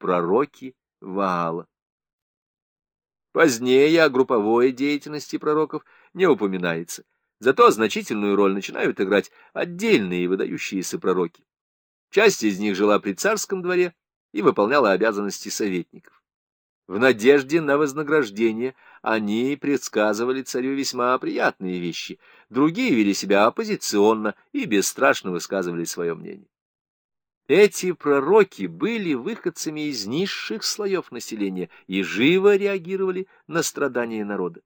пророки Ваала. Позднее о групповой деятельности пророков не упоминается, зато значительную роль начинают играть отдельные выдающиеся пророки. Часть из них жила при царском дворе и выполняла обязанности советников. В надежде на вознаграждение они предсказывали царю весьма приятные вещи, другие вели себя оппозиционно и бесстрашно высказывали свое мнение. Эти пророки были выходцами из низших слоев населения и живо реагировали на страдания народа.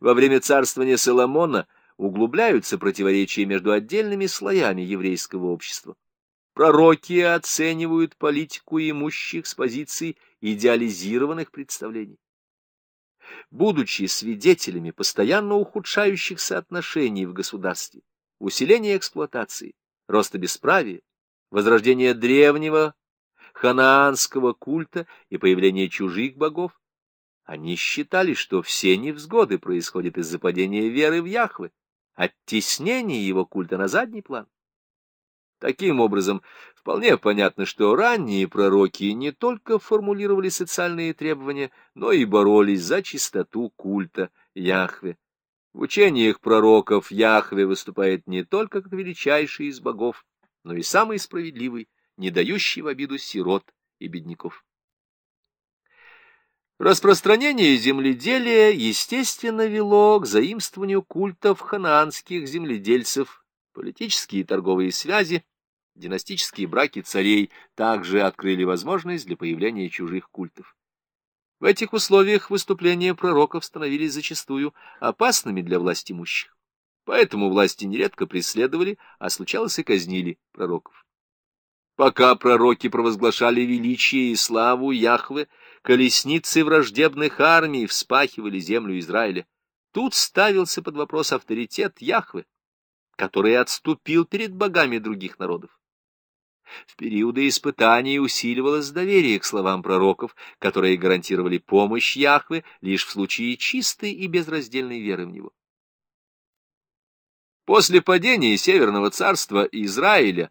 Во время царствования Соломона углубляются противоречия между отдельными слоями еврейского общества. Пророки оценивают политику имущих с позиции идеализированных представлений. Будучи свидетелями постоянно ухудшающихся отношений в государстве, усиления эксплуатации, роста бесправия, возрождение древнего ханаанского культа и появление чужих богов, они считали, что все невзгоды происходят из-за падения веры в Яхве, оттеснения его культа на задний план. Таким образом, вполне понятно, что ранние пророки не только формулировали социальные требования, но и боролись за чистоту культа Яхве. В учениях пророков Яхве выступает не только как величайший из богов, но и самый справедливый, не дающий в обиду сирот и бедняков. Распространение земледелия, естественно, вело к заимствованию культов ханаанских земледельцев, политические и торговые связи, династические браки царей также открыли возможность для появления чужих культов. В этих условиях выступления пророков становились зачастую опасными для власть имущих. Поэтому власти нередко преследовали, а случалось и казнили пророков. Пока пророки провозглашали величие и славу Яхве, колесницы враждебных армий вспахивали землю Израиля. Тут ставился под вопрос авторитет Яхве, который отступил перед богами других народов. В периоды испытаний усиливалось доверие к словам пророков, которые гарантировали помощь Яхве лишь в случае чистой и безраздельной веры в него. После падения Северного царства Израиля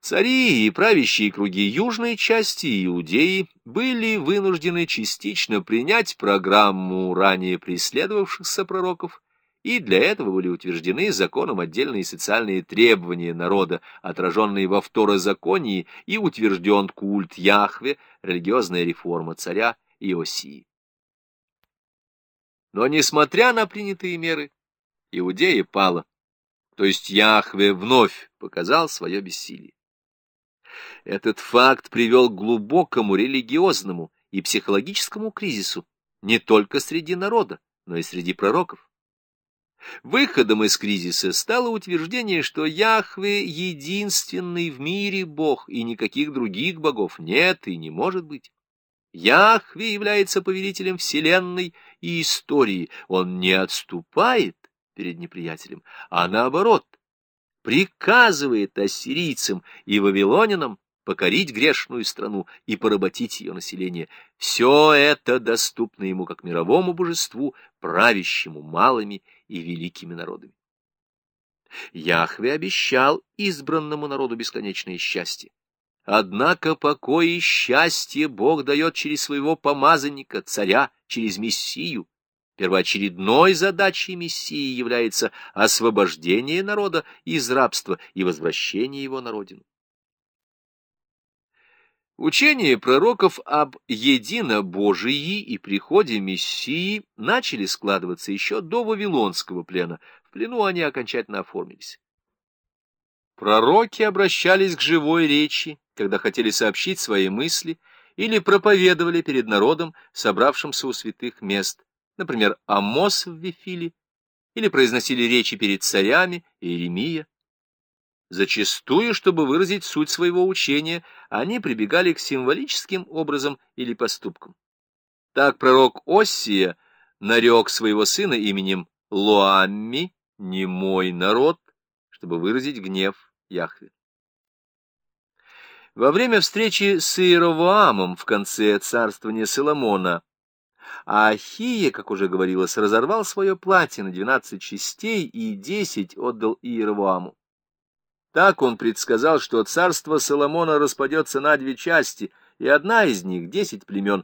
цари и правящие круги южной части Иудеи были вынуждены частично принять программу ранее преследовавшихся пророков, и для этого были утверждены законом отдельные социальные требования народа, отраженные во второзаконии, и утвержден культ Яхве, религиозная реформа царя Иосии. Но, несмотря на принятые меры, Иудея пала то есть Яхве вновь показал свое бессилие. Этот факт привел к глубокому религиозному и психологическому кризису не только среди народа, но и среди пророков. Выходом из кризиса стало утверждение, что Яхве — единственный в мире Бог, и никаких других богов нет и не может быть. Яхве является повелителем Вселенной и истории, он не отступает, перед неприятелем, а наоборот, приказывает ассирийцам и вавилонянам покорить грешную страну и поработить ее население. Все это доступно ему как мировому божеству, правящему малыми и великими народами. Яхве обещал избранному народу бесконечное счастье. Однако покой и счастье Бог дает через своего помазанника, царя, через Мессию, Первоочередной задачей Мессии является освобождение народа из рабства и возвращение его на родину. Учения пророков об единобожии и приходе Мессии начали складываться еще до Вавилонского плена. В плену они окончательно оформились. Пророки обращались к живой речи, когда хотели сообщить свои мысли или проповедовали перед народом, собравшимся у святых мест например, Амос в Вифиле, или произносили речи перед царями Иеремия. Зачастую, чтобы выразить суть своего учения, они прибегали к символическим образам или поступкам. Так пророк Оссия нарек своего сына именем Лоамми, не мой народ, чтобы выразить гнев Яхве. Во время встречи с Иеровоамом в конце царствования Соломона а Ахия, как уже говорилось, разорвал свое платье на двенадцать частей и десять отдал Иеровоаму. Так он предсказал, что царство Соломона распадется на две части, и одна из них, десять племен,